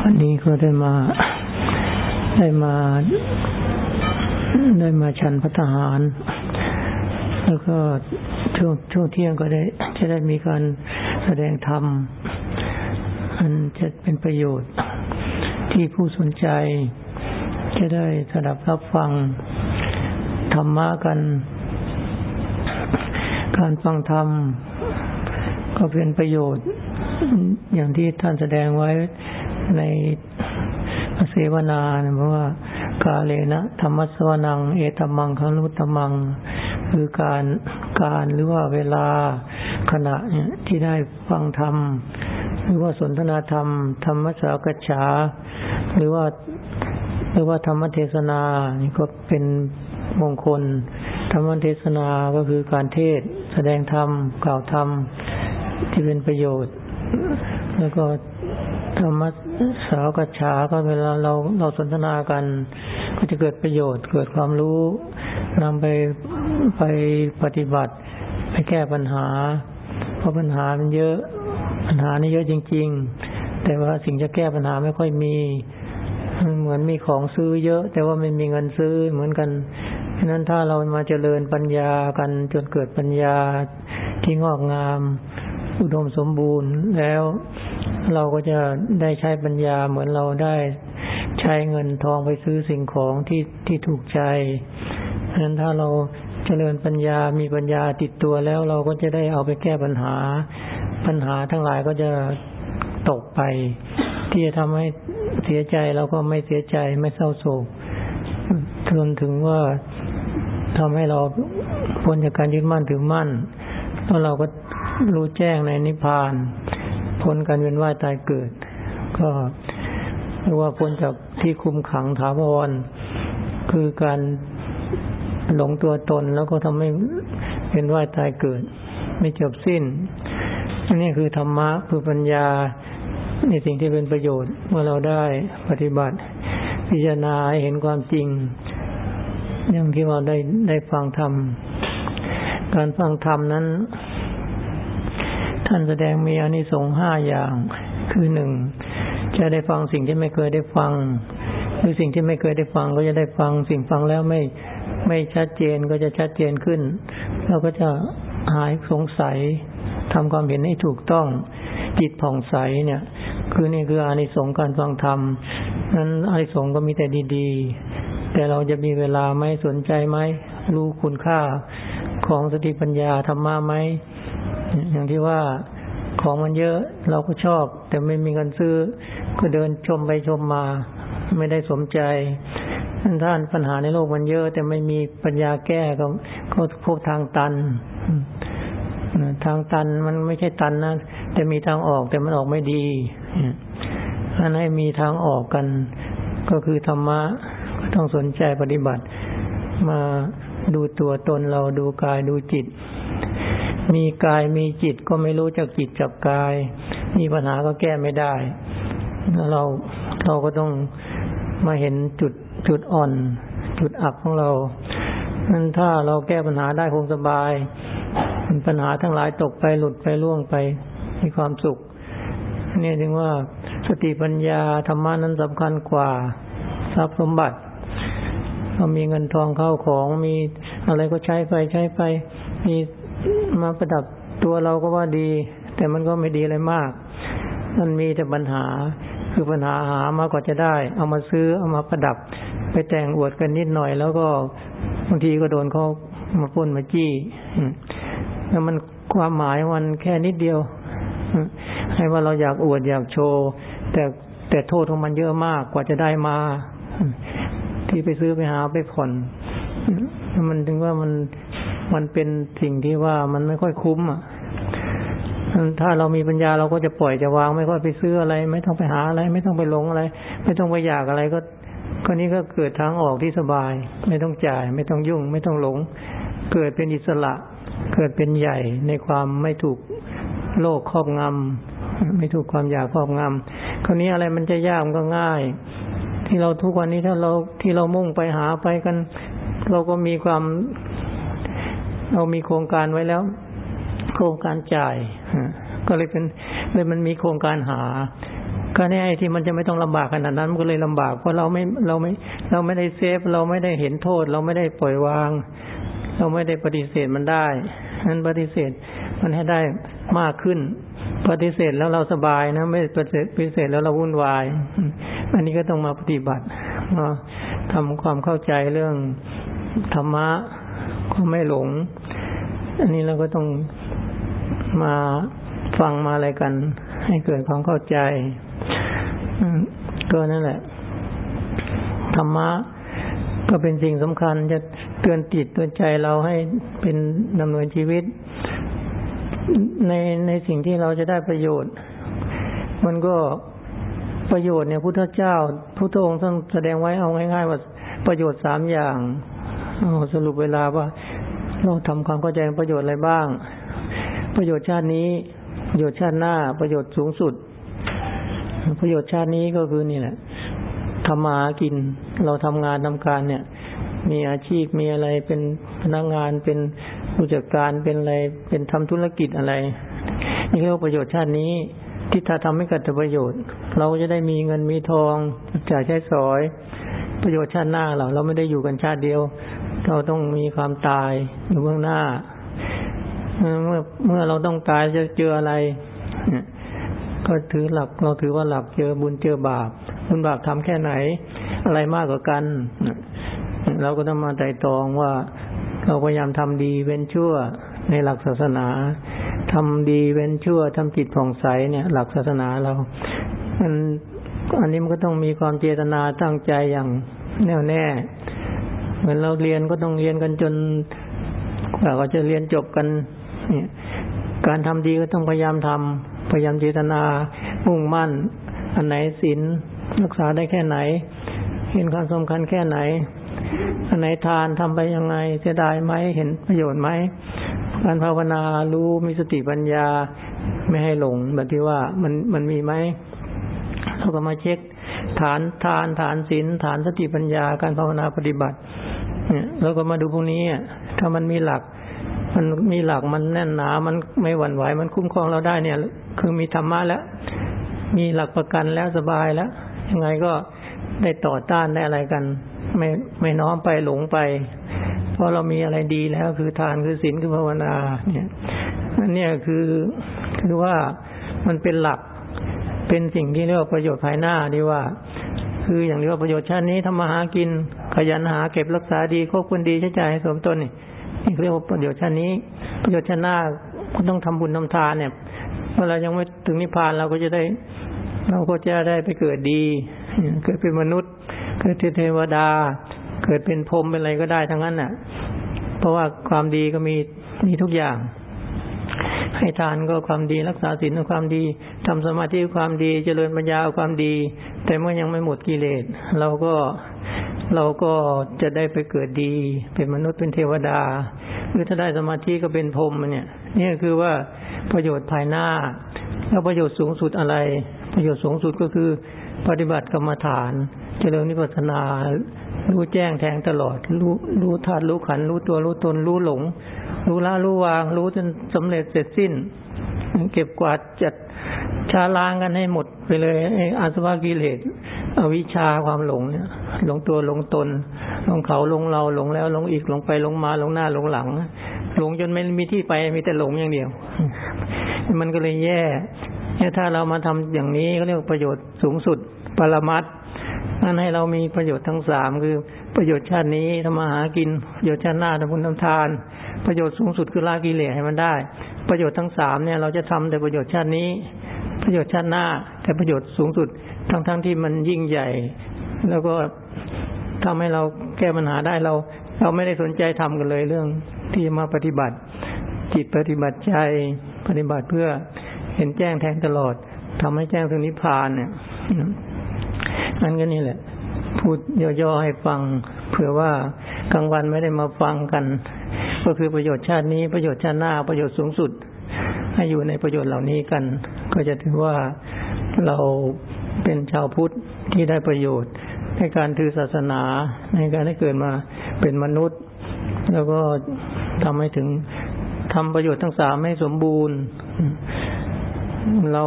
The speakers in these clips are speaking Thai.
วันนี้ก็ได้มาได้มาได้มาชันพัฒหาร แล้วก็ช่วงช่วงเที่ยงก็ได้จะได้มีการแสดงธรรมอันจะเป็นประโยชน์ที่ผู้สนใจ จะได้สดับรับฟังธรรมะกัน การฟังธรรมก็เป็นประโยชน์ อย่างที่ท่านแสดงไว้ในเสวนาเพราะว่ากาเลนะธรรมสวนัง เอตมังคนุตมัง คือการการหรือว่าเวลาขณะที่ได้ฟังธรรม หรือว่าสนทนาธรรม ธรรมสาวกฉา หรือว่าหรือว่าธรรมเทศนานี่ก็เป็นมงคล ธรรมเทศนาก็คือการเทศ แสดงธรรมกล่าวธรรมที่เป็นประโยชน์ แล้วก็ธรรมสาวกัจฉาก็เวลาเราเราสนทนากัน ก็จะเกิดประโยชน์ เกิดความรู้นำไปไปปฏิบัติ ไปแก้ปัญหา เพราะปัญหามันเยอะปัญหานี่เยอะจริง ๆ แต่ว่าสิ่งจะแก้ปัญหาไม่ค่อยมีเหมือนมีของซื้อเยอะ แต่ว่าไม่มีเงินซื้อเหมือนกันฉะนั้นถ้าเรามาเจริญปัญญากันจนเกิดปัญญาที่งอกงาม อุดมสมบูรณ์แล้วเราก็จะได้ใช้ปัญญาเหมือนเราได้ใช้เงินทองไปซื้อสิ่งของที่ที่ถูกใจฉะนั้นถ้าเราเจริญปัญญามีปัญญาติดตัวแล้วเราก็จะได้เอาไปแก้ปัญหา ปัญหาทั้งหลายก็จะตกไป ที่จะทำให้เสียใจเราก็ไม่เสียใจไม่เศร้าโศกจนถึงว่าทำให้เราพ้นจากการยึดมั่นถือมั่นแล้วเราก็ รู้แจ้งในนิพพาน พ้นการเวียนว่ายตายเกิด ก็เรียกว่าพ้นจากที่คุมขังถาวรคือการหลงตัวตนแล้วก็ทำให้เวียนว่ายตายเกิด ไม่จบสิ้นอันนี้คือธรรมะคือปัญญาในสิ่งที่เป็นประโยชน์เมื่อเราได้ปฏิบัติ พิจารณาเห็นความจริง อย่างที่เราได้ได้ฟังธรรมการฟังธรรมนั้น ท่านแสดงมีอนิสงส์ห้าอย่าง คือหนึ่งจะได้ฟังสิ่งที่ไม่เคยได้ฟัง หรือสิ่งที่ไม่เคยได้ฟังก็จะได้ฟัง สิ่งฟังแล้วไม่ไม่ชัดเจนก็จะชัดเจนขึ้น เราก็จะหายสงสัยทำความเห็นให้ถูกต้องจิตผ่องใสเนี่ย คือนี่คืออานิสงส์การฟังธรรมนั้นอานิสงส์ก็มีแต่ดีๆ แต่เราจะมีเวลาไหมสนใจไหมรู้คุณค่าของสติปัญญาธรรมะไหม อย่างที่ว่าของมันเยอะเราก็ชอบ แต่ไม่มีเงินซื้อ ก็เดินชมไปชมมา ไม่ได้สมใจท่านปัญหาในโลกมันเยอะ แต่ไม่มีปัญญาแก้ก็ก็พบทางตันทางตันมันไม่ใช่ตันนะแต่มีทางออกแต่มันออกไม่ดีอันให้มีทางออกกัน ก็คือธรรมะก็ต้องสนใจปฏิบัติ มาดูตัวตนเราดูกายดูจิต มีกายมีจิตก็ไม่รู้จักจิตจักกาย มีปัญหาก็แก้ไม่ได้เราเราก็ต้องมาเห็นจุดจุดอ่อน จุดอับของเรานั้นถ้าเราแก้ปัญหาได้คงสบาย ปัญหาทั้งหลายตกไปหลุดไปล่วงไปมีความสุขนี่ถึงว่าสติปัญญาธรรมานั้นสำคัญกว่าทรัพย์สมบัติเรามีเงินทองเข้าของมีอะไรก็ใช้ไปใช้ไป มี มาประดับตัวเราก็ว่าดี แต่มันก็ไม่ดีอะไรมาก มันมีแต่ปัญหา คือปัญหาหามากกว่าจะได้ เอามาซื้อเอามาประดับ ไปแต่งอวดกันนิดหน่อย แล้วก็บางทีก็โดนเขามาป้นมาจี้แล้วมันความหมายมันแค่นิดเดียวให้ว่าเราอยากอวดอยากโชว์ แต่แต่โทษของมันเยอะมากกว่าจะได้มา ที่ไปซื้อไปหาไปผ่อนมันถึงว่ามัน มันเป็นสิ่งที่ว่ามันไม่ค่อยคุ้มอะถ้าเรามีปัญญาเราก็จะปล่อยจะวาง ไม่ค่อยไปซื้ออะไร ไม่ต้องไปหาอะไร ไม่ต้องไปหลงอะไร ไม่ต้องไปอยากอะไรก็ก็นี้ก็เกิดทางออกที่สบาย ไม่ต้องจ่าย ไม่ต้องยุ่ง ไม่ต้องหลง เกิดเป็นอิสระ เกิดเป็นใหญ่ในความไม่ถูกโลกครอบงำไม่ถูกความอยากครอบงำคราวนี้อะไรมันจะยากมันก็ง่าย ที่เราทุกวันนี้ถ้าเราที่เรามุ่งไปหาไปกัน เราก็มีความ เรามีโครงการไว้แล้ว โครงการจ่ายก็เลยเป็นเลยมันมีโครงการหาก็เนี่ยไอ้ที่มันจะไม่ต้องลำบากขนาดนั้นมันก็เลยลำบากเพราะเราไม่เราไม่ เราไม่ได้เซฟ เราไม่ได้เห็นโทษ เราไม่ได้ปล่อยวาง เราไม่ได้ปฏิเสธมันได้นั้นปฏิเสธมันให้ได้มากขึ้น ปฏิเสธแล้วเราสบายนะ ไม่ปฏิเสธปฏิเสธแล้วเราวุ่นวาย อันนี้ก็ต้องมาปฏิบัติมาทำความเข้าใจเรื่องธรรมะ ก็ไม่หลง อันนี้เราก็ต้องมาฟังมาอะไรกัน ให้เกิดความเข้าใจก็นั่นแหละธรรมะก็เป็นสิ่งสำคัญจะเตือนจิตเตือนใจเราให้เป็นดำเนินชีวิต ในในสิ่งที่เราจะได้ประโยชน์ มันก็ประโยชน์เนี่ยพุทธเจ้าพุทธองค์ท่านแสดงไว้เอาง่ายๆว่าประโยชน์สามอย่าง สรุปเวลาว่า เราทำความเข้าใจประโยชน์อะไรบ้าง ประโยชน์ชาตินี้ ประโยชน์ชาติหน้า ประโยชน์สูงสุด ประโยชน์ชาตินี้ก็คือนี่แหละทำมาหากิน เราทำงานทำการเนี่ย มีอาชีพมีอะไรเป็นพนักงานเป็นผู้จัดการเป็นอะไรเป็นทำธุรกิจอะไรนี่เรียกว่าประโยชน์ชาตินี้ที่ถ้าทำให้เกิดประโยชน์ เราจะได้มีเงินมีทองจ่ายใช้สอย ประโยชน์ชาติหน้าเราเราไม่ได้อยู่กันชาติเดียว เราต้องมีความตายอยู่เบื้องหน้า เมื่อเมื่อเราต้องตายจะเจออะไร ก็ถือหลัก เราถือว่าหลักเจอบุญเจอบาป บุญบาปทำแค่ไหน อะไรมากกว่ากัน เราก็ต้องมาใจตองว่า เราพยายามทำดีเว้นชั่วในหลักศาสนาทำดีเว้นชั่วทำจิตผ่องใสเนี่ย หลักศาสนาเราอันอันนี้มันก็ต้องมีความเจตนาตั้งใจอย่างแน่วแน่ เหมือนเราเรียนก็ต้องเรียนกันจนกว่าจะเรียนจบกันเนี่ยการทำดีก็ต้องพยายามทำพยายามเจตนามุ่งมั่น อันไหนศีลรักษาได้แค่ไหน เห็นความสำคัญแค่ไหน อันไหนทานทำไปยังไงเสียดายไหมเห็นประโยชน์ไหมการภาวนารู้มีสติปัญญาไม่ให้หลงแบบที่ว่ามันมันมีไหมเราก็มาเช็คฐานทานฐานศีลฐานสติปัญญาการภาวนาปฏิบัติ เนี่ยเราก็มาดูพวกนี้ถ้ามันมีหลัก มันมีหลักมันแน่นหนา มันไม่หวั่นไหว มันคุ้มครองเราได้เนี่ย คือมีธรรมะแล้ว มีหลักประกันแล้วสบายแล้ว ยังไงก็ได้ต่อต้านได้อะไรกัน ไม่ไม่น้อมไปหลงไป เพราะเรามีอะไรดีแล้ว คือทานคือศีลคือภาวนา เนี่ยอันนี้คือคือว่ามันเป็นหลักเป็นสิ่งที่เรียกว่าประโยชน์ภายหน้าดีว่า คืออย่างเรียกว่าประโยชน์ชาตินี้ทำมาหากิน ขยันหาเก็บรักษาดีควบคุมดีใช้จ่ายให้สมตนนี่นี่เรียกว่าประโยชน์ชาตินี้ ประโยชน์ชาติหน้าก็ต้องทำบุญทำทานเนี่ยเวลายังไม่ถึงนิพพานเราก็จะได้ เราก็จะได้ไปเกิดดี เกิดเป็นมนุษย์ เกิดเทวดา เกิดเป็นพรหมเป็นอะไรก็ได้ทั้งนั้นน่ะ เพราะว่าความดีก็มีมีทุกอย่าง ให้ทานก็ความดีรักษาศีลก็ความดีทำสมาธิความดีเจริญปัญญาความดี แต่เมื่อยังไม่หมดกิเลสเราก็ เราก็จะได้ไปเกิดดี เป็นมนุษย์เป็นเทวดา หรือถ้าได้สมาธิก็เป็นพรหมเนี่ยนี่คือว่าประโยชน์ภายหน้า แล้วประโยชน์สูงสุดอะไร ประโยชน์สูงสุดก็คือ ปฏิบัติกรรมฐาน เจริญนิพพานารู้แจ้งแทงตลอด รู้รู้ธาตุรู้ขัน รู้ตัวรู้ตนรู้หลง รู้ละรู้วาง รู้จนสำเร็จเสร็จสิ้น เก็บกวาดจัดชาล้างกันให้หมดไปเลยอาสวะกิเลส อวิชชาความหลงเนี่ย หลงตัวหลงตนหลงเขาหลงเราหลงแล้วหลงอีกหลงไปหลงมาหลงหน้าหลงหลังหลงจนไม่มีที่ไปมีแต่หลงอย่างเดียว มันก็เลยแย่ถ้าเรามาทำอย่างนี้ก็เรียกประโยชน์สูงสุดปรมัตนั่นให้เรามีประโยชน์ทั้งสามคือประโยชน์ชาตินี้ทำมาหากิน ประโยชน์ชาติหน้าทำบุญทำทาน ประโยชน์สูงสุดคือละกิเลสให้มันได้ ประโยชน์ทั้งสามเนี่ยเราจะทำแต่ประโยชน์ชาตินี้ ประโยชน์ชาติหน้า แต่ประโยชน์สูงสุดทั้งๆทที่มันยิ่งใหญ่ แล้วก็ทำให้เราแก้ปัญหาได้เรา เราไม่ได้สนใจทำกันเลยเรื่องที่มาปฏิบัติ จิตปฏิบัติใจปฏิบัติเพื่อเห็นแจ้งแทงตลอดทำให้แจ้งถึงนิพพานเนี่ยอันก็นี่แหละ พูดย่อๆให้ฟังเผื่อว่ากลางวันไม่ได้มาฟังกัน ก็คือประโยชน์ชาตินี้ประโยชน์ชาติหน้าประโยชน์สูงสุด ให้อยู่ในประโยชน์เหล่านี้กัน ก็จะถือว่า เราเป็นชาวพุทธที่ได้ประโยชน์ ในการถือศาสนาในการได้เกิดมาเป็นมนุษย์ แล้วก็ทำให้ถึงทำประโยชน์ทั้งสามให้สมบูรณ์ เรา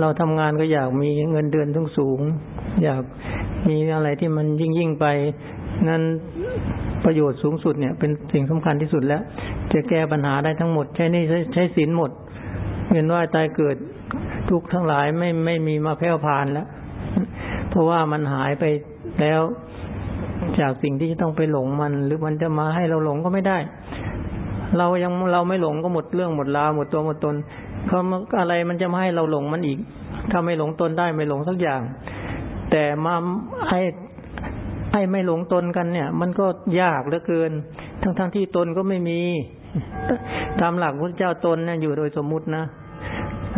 เราทำงานก็อยากมีเงินเดือนสูงสูง อยากมีอะไรที่มันยิ่งยิ่งไป นั้นประโยชน์สูงสุดเนี่ย เป็นสิ่งสำคัญที่สุดแล้ว จะแก้ปัญหาได้ทั้งหมด ใช้นี่ใช้ใช้ศีลหมดเวียนว่ายตายเกิด ทุกทั้งหลายไม่ไม่มีมาแพร่พานแล้ว เพราะว่ามันหายไปแล้วจากสิ่งที่จะต้องไปหลงมัน หรือมันจะมาให้เราหลงก็ไม่ได้ เรายังเราไม่หลงก็หมดเรื่องหมดราวหมดตัวหมดตนเขาอะไรมันจะมาให้เราหลงมันอีก ถ้าไม่หลงตนได้ไม่หลงสักอย่าง แต่มาให้ให้ไม่หลงตนกันเนี่ย มันก็ยากเหลือเกิน ทั้งๆทที่ตนก็ไม่มีตามหลักพระเจ้าตนเนี่ยอยู่โดยสมมุตินะ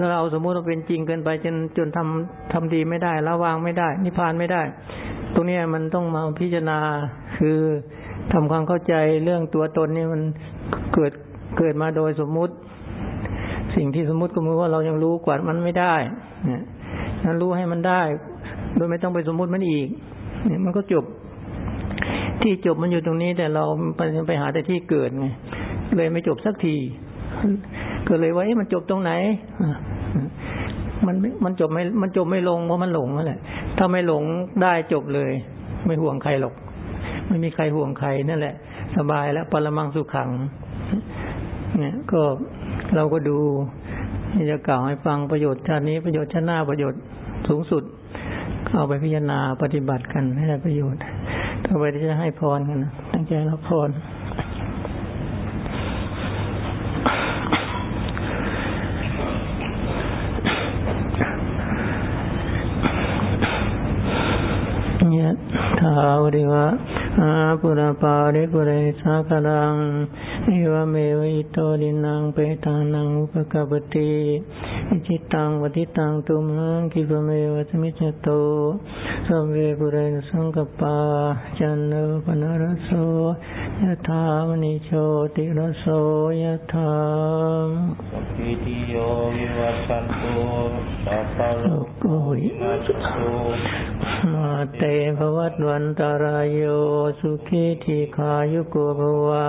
ถ้าเราสมมุติว่าเป็นจริงเกินไปจนจนทำทำดีไม่ได้ละวางไม่ได้ นิพพานไม่ได้ ตรงนี้มันต้องมาพิจารณาคือทำความเข้าใจเรื่องตัวตนนี่มันเกิดเกิดมาโดยสมมุติ สิ่งที่สมมุติก็มือว่าเรายังรู้กว่ามันไม่ได้เนี่ยนั้นรู้ให้มันได้ โดยไม่ต้องไปสมมุติมันอีกเนี่ยมันก็จบ ที่จบมันอยู่ตรงนี้ แต่เราไปไปหาแต่ที่เกิดไงเลยไม่จบสักทีก็เลยว่ามันจบตรงไหน มันมันจบไม่มันจบไม่ลงเพราะมันหลงนั่นแหละ ถ้าไม่หลงได้จบเลย ไม่ห่วงใครหรอก ไม่มีใครห่วงใครนั่นแหละ สบายแล้วปรมังสุขขัง เนี่ย ก็เราก็ดูจะกล่าวให้ฟังประโยชน์ชาตินี้ประโยชน์ชาติหน้าประโยชน์สูงสุดเอาไปพิจารณาปฏิบัติกันให้ได้ประโยชน์ต่อไปที่จะให้พรกันนะตั้งใจรับพรยะ ถาวริวะ อาปุระปาริปุเรสาคลังเอวเมวิโตดินังเปตานังอุปกปติอิจิตังวติตังตุมังคิปเมวะสมิจโตสัมเวปุเรนสังกปาจันโนปนรโสยะถามณิโชติรโสยะถาปิติโยวิวัชันตุสัพพะโลกวินาศตุมาเตภวัตวันตารายโยสุขีทีขายุโกภวะ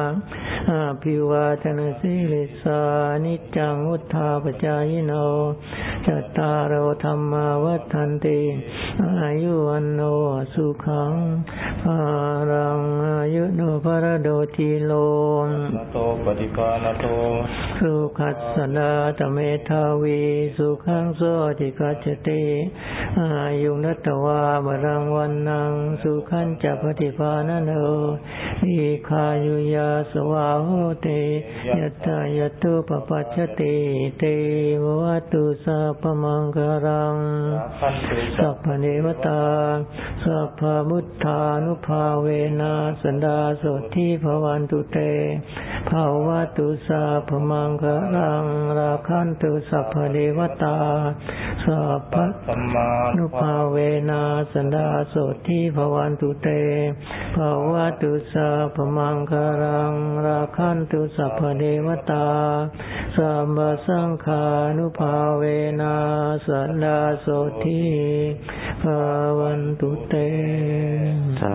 อาภิวาทนาสิลิสานิจังวุธาปจายโนจัตตารโอธรรมาวัฏันติอายุวันโนสุขังภารังอายุโนภรโดทีโลนโตปฏิปานโตสุขัสสนาตเมทาวีสุขังโสติกัจติอายุนัตวามรังวันนังสุขันจะปฏิภาณโนอิคายุยาสวาโหเตยตายตุปปัจจติเตวตุสัพมังกรังสัพพเนวตาสัพพมุทธานุภาเวนะสันดาสทิภวันตุเตภาวตุสัพพมังกรังราคันตุสัพพเนวตาสัพพนุภาเวนะสันดาสทิภวันตุเตภาวะตุสัพมังกรัง ราคันตุสัพเดวตาสัมบสังขานุภาเวนะสันดาโสทิภาวันตุเต